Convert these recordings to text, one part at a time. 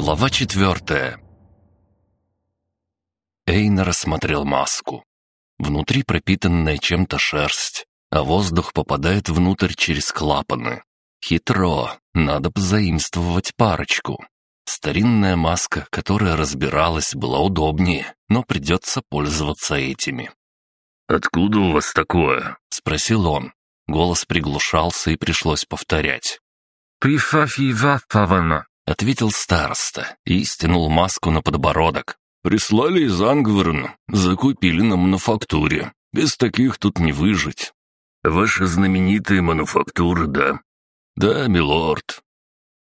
Глава четвертая. Эйнер осмотрел маску. Внутри пропитанная чем-то шерсть, а воздух попадает внутрь через клапаны. Хитро, надо позаимствовать парочку. Старинная маска, которая разбиралась, была удобнее, но придется пользоваться этими. «Откуда у вас такое?» — спросил он. Голос приглушался и пришлось повторять. «Прифафивафавана», — ответил староста и стянул маску на подбородок. «Прислали из Ангверна, закупили на мануфактуре. Без таких тут не выжить». «Ваши знаменитые мануфактуры, да?» «Да, милорд».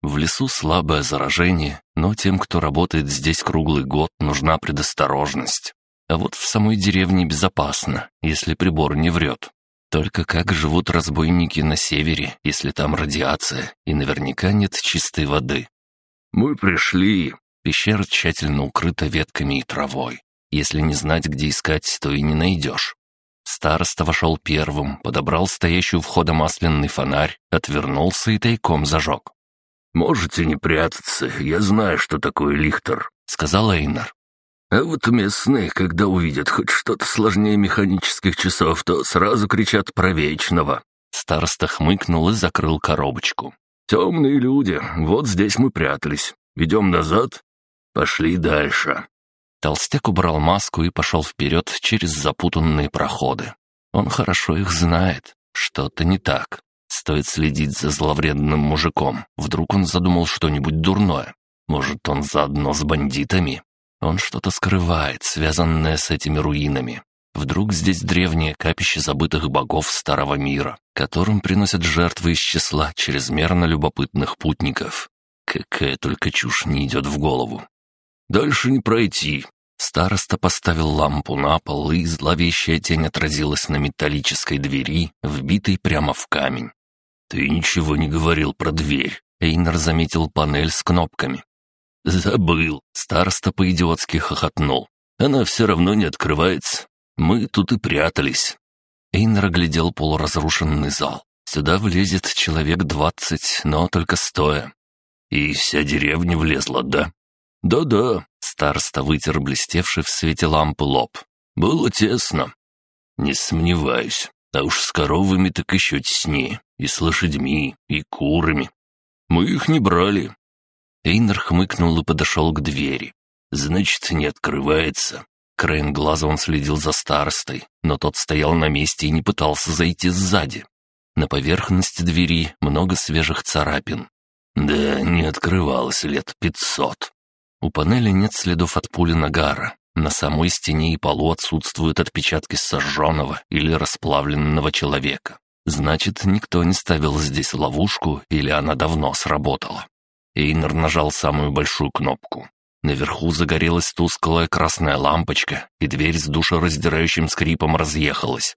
В лесу слабое заражение, но тем, кто работает здесь круглый год, нужна предосторожность. А вот в самой деревне безопасно, если прибор не врет. Только как живут разбойники на севере, если там радиация и наверняка нет чистой воды? «Мы пришли». Пещера тщательно укрыта ветками и травой. Если не знать, где искать, то и не найдешь. Староста вошел первым, подобрал стоящий у входа масляный фонарь, отвернулся и тайком зажег. «Можете не прятаться, я знаю, что такое лихтер», — сказал Эйнар. А вот местные, когда увидят хоть что-то сложнее механических часов, то сразу кричат про вечного». Староста хмыкнул и закрыл коробочку. «Темные люди, вот здесь мы прятались. Идем назад? Пошли дальше». Толстяк убрал маску и пошел вперед через запутанные проходы. Он хорошо их знает. Что-то не так. Стоит следить за зловредным мужиком. Вдруг он задумал что-нибудь дурное. Может, он заодно с бандитами? Он что-то скрывает, связанное с этими руинами. Вдруг здесь древнее капище забытых богов Старого Мира, которым приносят жертвы из числа чрезмерно любопытных путников. Какая только чушь не идет в голову. Дальше не пройти. Староста поставил лампу на пол, и зловещая тень отразилась на металлической двери, вбитой прямо в камень. «Ты ничего не говорил про дверь», — Эйнер заметил панель с кнопками. «Забыл!» — староста по-идиотски хохотнул. «Она все равно не открывается. Мы тут и прятались». Эйнер оглядел полуразрушенный зал. Сюда влезет человек двадцать, но только стоя. «И вся деревня влезла, да?» «Да-да», — староста вытер блестевший в свете лампы лоб. «Было тесно». «Не сомневаюсь. А уж с коровами так еще теснее. И с лошадьми, и курами. Мы их не брали, Эйнер хмыкнул и подошел к двери. «Значит, не открывается». Краем глаза он следил за старостой, но тот стоял на месте и не пытался зайти сзади. На поверхности двери много свежих царапин. Да, не открывалось лет пятьсот. У панели нет следов от пули нагара. На самой стене и полу отсутствуют отпечатки сожженного или расплавленного человека. Значит, никто не ставил здесь ловушку или она давно сработала. Эйнер нажал самую большую кнопку. Наверху загорелась тусклая красная лампочка, и дверь с душераздирающим скрипом разъехалась.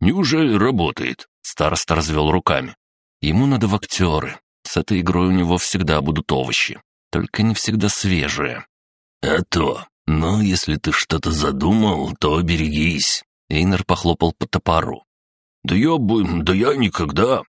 «Неужели работает?» — староста развел руками. «Ему надо в актеры. С этой игрой у него всегда будут овощи, только не всегда свежие». «А то. Но если ты что-то задумал, то берегись». Эйнер похлопал по топору. «Да я бы... да я никогда...»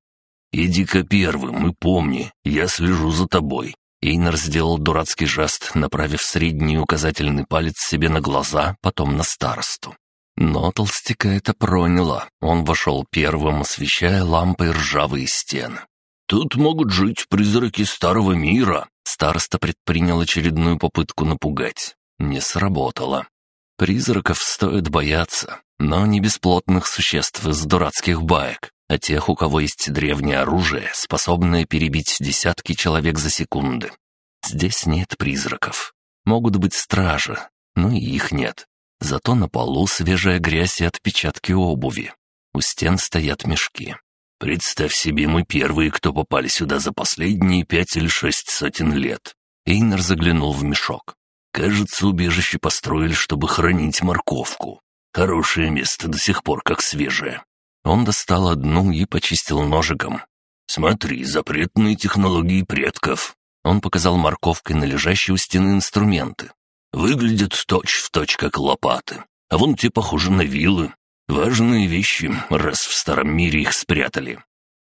«Иди-ка первым и помни, я слежу за тобой». Эйнер сделал дурацкий жест, направив средний указательный палец себе на глаза, потом на старосту. Но толстяка это проняло. Он вошел первым, освещая лампой ржавые стены. «Тут могут жить призраки старого мира», — староста предпринял очередную попытку напугать. Не сработало. Призраков стоит бояться, но не бесплотных существ из дурацких баек а тех, у кого есть древнее оружие, способное перебить десятки человек за секунды. Здесь нет призраков. Могут быть стражи, но и их нет. Зато на полу свежая грязь и отпечатки обуви. У стен стоят мешки. Представь себе, мы первые, кто попали сюда за последние пять или шесть сотен лет. Эйнер заглянул в мешок. Кажется, убежище построили, чтобы хранить морковку. Хорошее место до сих пор как свежее. Он достал одну и почистил ножиком. «Смотри, запретные технологии предков». Он показал морковкой на лежащие у стены инструменты. «Выглядят точь-в-точь, точь, как лопаты. А вон те похожи на вилы. Важные вещи, раз в старом мире их спрятали».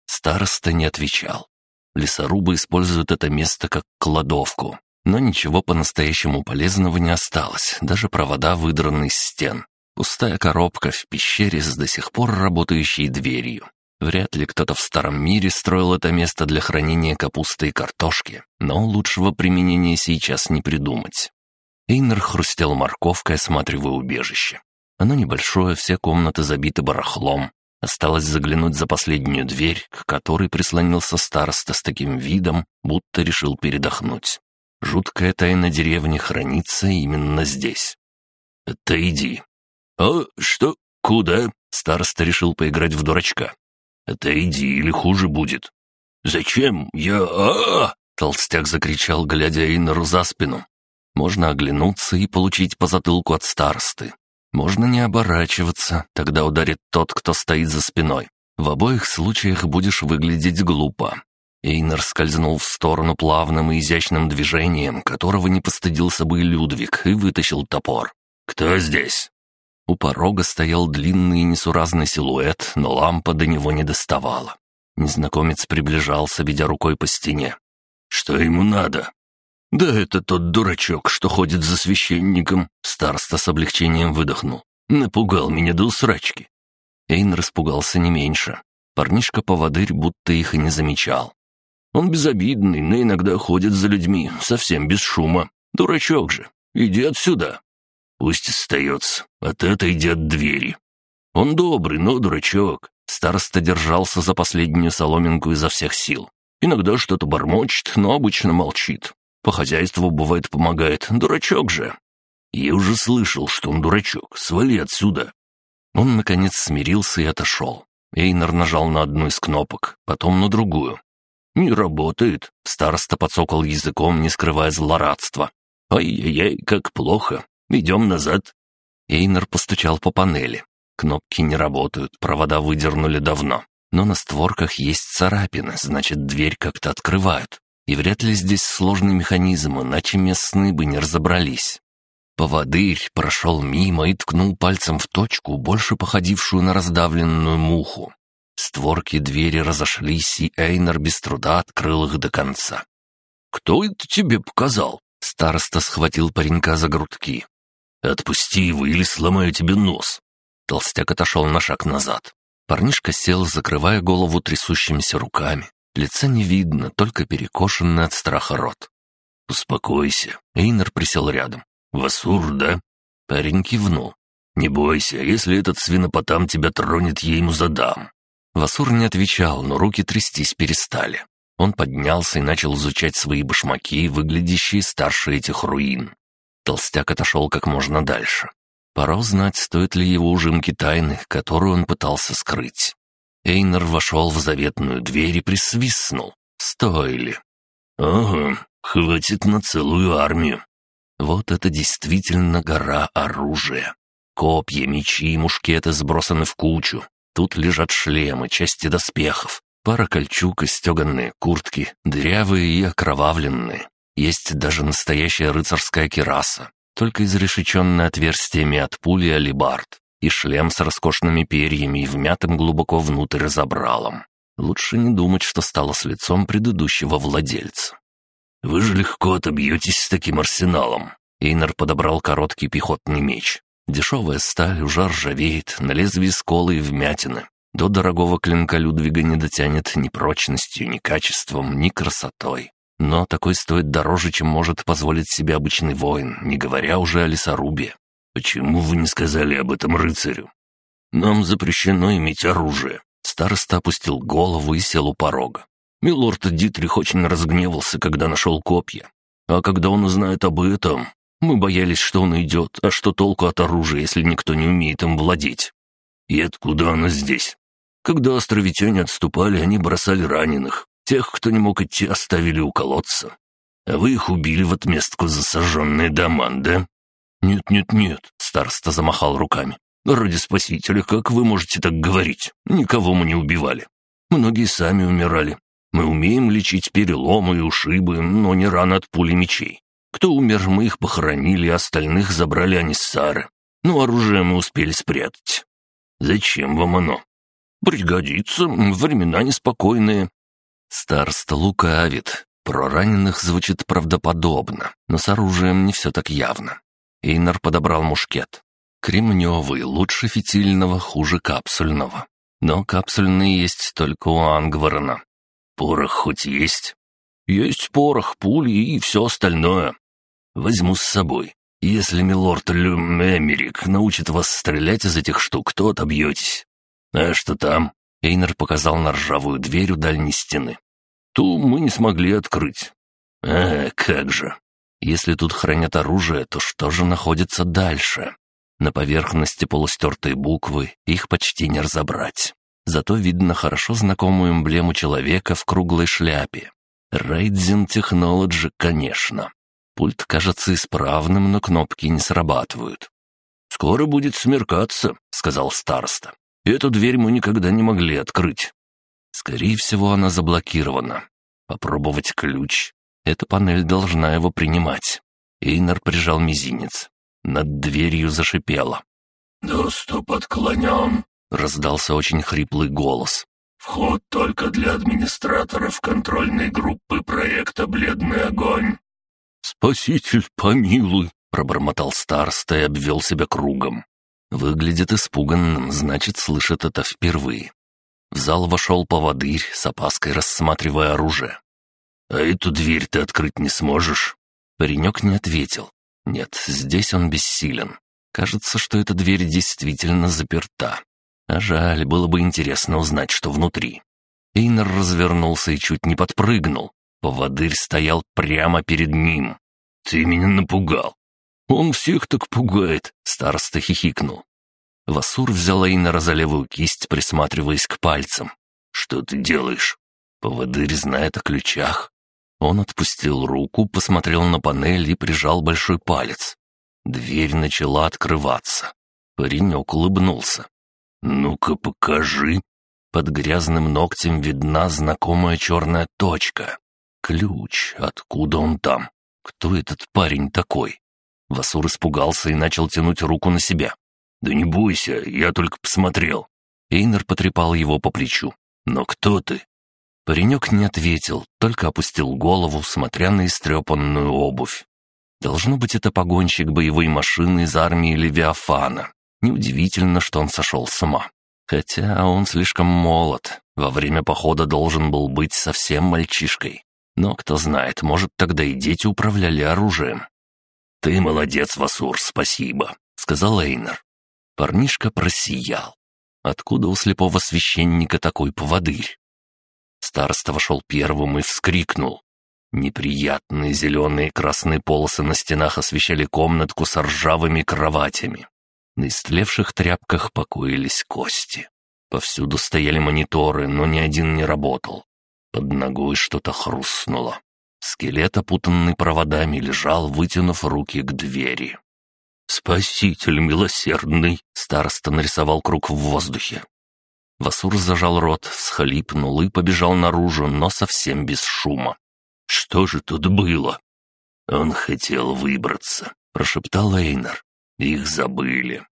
Староста не отвечал. Лесорубы используют это место как кладовку. Но ничего по-настоящему полезного не осталось, даже провода выдраны из стен. Пустая коробка в пещере с до сих пор работающей дверью. Вряд ли кто-то в старом мире строил это место для хранения капусты и картошки, но лучшего применения сейчас не придумать. Эйнер хрустел морковкой, осматривая убежище. Оно небольшое, все комнаты забиты барахлом. Осталось заглянуть за последнюю дверь, к которой прислонился староста с таким видом, будто решил передохнуть. Жуткая тайна деревни хранится именно здесь. «Отойди». «А что? Куда?» Староста решил поиграть в дурачка. «Отойди, или хуже будет». «Зачем? Я... а, -а, -а Толстяк закричал, глядя Эйнеру за спину. Можно оглянуться и получить по затылку от старосты. Можно не оборачиваться, тогда ударит тот, кто стоит за спиной. В обоих случаях будешь выглядеть глупо. Эйнер скользнул в сторону плавным и изящным движением, которого не постыдился бы и Людвиг, и вытащил топор. «Кто здесь?» У порога стоял длинный и несуразный силуэт, но лампа до него не доставала. Незнакомец приближался, ведя рукой по стене. «Что ему надо?» «Да это тот дурачок, что ходит за священником», — староста с облегчением выдохнул. «Напугал меня до усрачки». Эйн распугался не меньше. Парнишка-поводырь будто их и не замечал. Он безобидный, но иногда ходит за людьми, совсем без шума. Дурачок же. Иди отсюда. Пусть остается, а ты отойди от двери. Он добрый, но дурачок. Староста держался за последнюю соломинку изо всех сил. Иногда что-то бормочет, но обычно молчит. По хозяйству, бывает, помогает. Дурачок же. Я уже слышал, что он дурачок. Свали отсюда. Он, наконец, смирился и отошел. Эйнер нажал на одну из кнопок, потом на другую. «Не работает», — староста подсокал языком, не скрывая злорадства. «Ай-яй-яй, как плохо. Идем назад». Эйнер постучал по панели. Кнопки не работают, провода выдернули давно. Но на створках есть царапины, значит, дверь как-то открывают. И вряд ли здесь сложный механизм, иначе местные бы не разобрались. Поводырь прошел мимо и ткнул пальцем в точку, больше походившую на раздавленную муху. Створки двери разошлись, и Эйнер без труда открыл их до конца. «Кто это тебе показал?» Староста схватил паренька за грудки. «Отпусти его, или сломаю тебе нос!» Толстяк отошел на шаг назад. Парнишка сел, закрывая голову трясущимися руками. Лица не видно, только перекошенный от страха рот. «Успокойся». Эйнер присел рядом. «Васур, да?» Парень кивнул. «Не бойся, если этот свинопотам тебя тронет, я ему задам». Васур не отвечал, но руки трястись перестали. Он поднялся и начал изучать свои башмаки, выглядящие старше этих руин. Толстяк отошел как можно дальше. Пора узнать, стоит ли его ужимки тайны, которую он пытался скрыть. Эйнер вошел в заветную дверь и присвистнул. Стоили. «Ага, хватит на целую армию». Вот это действительно гора оружия. Копья, мечи и мушкеты сбросаны в кучу. Тут лежат шлемы, части доспехов, пара кольчуг и стеганные куртки, дырявые и окровавленные. Есть даже настоящая рыцарская кераса, только изрешеченная отверстиями от пули алибард и шлем с роскошными перьями и вмятым глубоко внутрь забралом. Лучше не думать, что стало с лицом предыдущего владельца. «Вы же легко отобьетесь с таким арсеналом!» Эйнер подобрал короткий пехотный меч. Дешевая сталь уже ржавеет, на лезвии сколы и вмятины. До дорогого клинка Людвига не дотянет ни прочностью, ни качеством, ни красотой. Но такой стоит дороже, чем может позволить себе обычный воин, не говоря уже о лесорубе. «Почему вы не сказали об этом рыцарю?» «Нам запрещено иметь оружие». Староста опустил голову и сел у порога. Милорд Дитрих очень разгневался, когда нашел копья. А когда он узнает об этом, мы боялись, что он идет, а что толку от оружия, если никто не умеет им владеть? И откуда оно здесь? Когда островитяне отступали, они бросали раненых. Тех, кто не мог идти, оставили у колодца. А вы их убили в отместку за сожженные дома, да? «Нет-нет-нет», — староста замахал руками. «Ради спасителя, как вы можете так говорить? Никого мы не убивали. Многие сами умирали. Мы умеем лечить переломы и ушибы, но не раны от пули мечей. Кто умер, мы их похоронили, остальных забрали аниссары. Но оружие мы успели спрятать. Зачем вам оно? Пригодится, времена неспокойные. Староста лукавит. Про раненых звучит правдоподобно, но с оружием не все так явно. Эйнар подобрал мушкет. Кремневый, лучше фитильного, хуже капсульного. Но капсульные есть только у Ангварена. Порох хоть есть? Есть порох, пули и все остальное. Возьму с собой. Если милорд Люм Эмерик научит вас стрелять из этих штук, то отобьетесь. А что там? Эйнер показал на ржавую дверь у дальней стены. Ту мы не смогли открыть. А, как же. Если тут хранят оружие, то что же находится дальше? На поверхности полустертые буквы, их почти не разобрать. Зато видно хорошо знакомую эмблему человека в круглой шляпе. Рейдзин Технологи, конечно. Пульт кажется исправным, но кнопки не срабатывают. «Скоро будет смеркаться», — сказал староста. «Эту дверь мы никогда не могли открыть». Скорее всего, она заблокирована. Попробовать ключ. Эта панель должна его принимать. Эйнар прижал мизинец. Над дверью зашипело. «Доступ отклонен», — раздался очень хриплый голос. «Вход только для администраторов контрольной группы проекта «Бледный огонь». «Спаситель, помилуй!» — пробормотал староста и обвел себя кругом. Выглядит испуганным, значит, слышит это впервые. В зал вошел поводырь, с опаской рассматривая оружие. «А эту дверь ты открыть не сможешь?» Паренек не ответил. Нет, здесь он бессилен. Кажется, что эта дверь действительно заперта. А жаль, было бы интересно узнать, что внутри. Эйнер развернулся и чуть не подпрыгнул. Поводырь стоял прямо перед ним. «Ты меня напугал!» «Он всех так пугает!» — староста хихикнул. Васур взял Эйнера за левую кисть, присматриваясь к пальцам. «Что ты делаешь?» Поводырь знает о ключах. Он отпустил руку, посмотрел на панель и прижал большой палец. Дверь начала открываться. Паренек улыбнулся. «Ну-ка, покажи». Под грязным ногтем видна знакомая черная точка. Ключ. Откуда он там? Кто этот парень такой? Васур испугался и начал тянуть руку на себя. «Да не бойся, я только посмотрел». Эйнер потрепал его по плечу. «Но кто ты?» Паренек не ответил, только опустил голову, смотря на истрепанную обувь. Должно быть, это погонщик боевой машины из армии Левиафана. Неудивительно, что он сошел с ума. Хотя он слишком молод, во время похода должен был быть совсем мальчишкой. Но кто знает, может, тогда и дети управляли оружием. «Ты молодец, Васур, спасибо», — сказал Эйнер. Парнишка просиял. Откуда у слепого священника такой поводырь? Староста вошел первым и вскрикнул. Неприятные зеленые и красные полосы на стенах освещали комнатку с ржавыми кроватями. На истлевших тряпках покоились кости. Повсюду стояли мониторы, но ни один не работал. Под ногой что-то хрустнуло. Скелет, опутанный проводами, лежал, вытянув руки к двери. «Спаситель милосердный!» — староста нарисовал круг в воздухе. Васур зажал рот, всхлипнул и побежал наружу, но совсем без шума. «Что же тут было?» «Он хотел выбраться», — прошептал Эйнер. «Их забыли».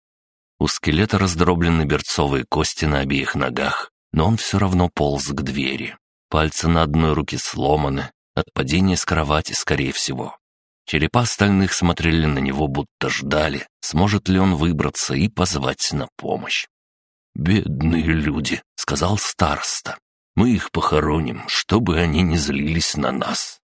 У скелета раздроблены берцовые кости на обеих ногах, но он все равно полз к двери. Пальцы на одной руке сломаны, от падения с кровати, скорее всего. Черепа остальных смотрели на него, будто ждали, сможет ли он выбраться и позвать на помощь. «Бедные люди», — сказал староста. «Мы их похороним, чтобы они не злились на нас».